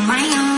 on my own.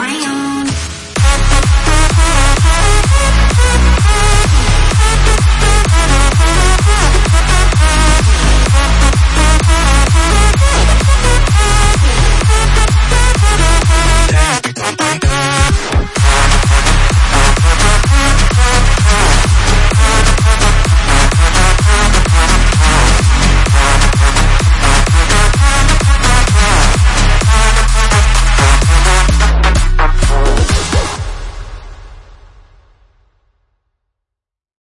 my own.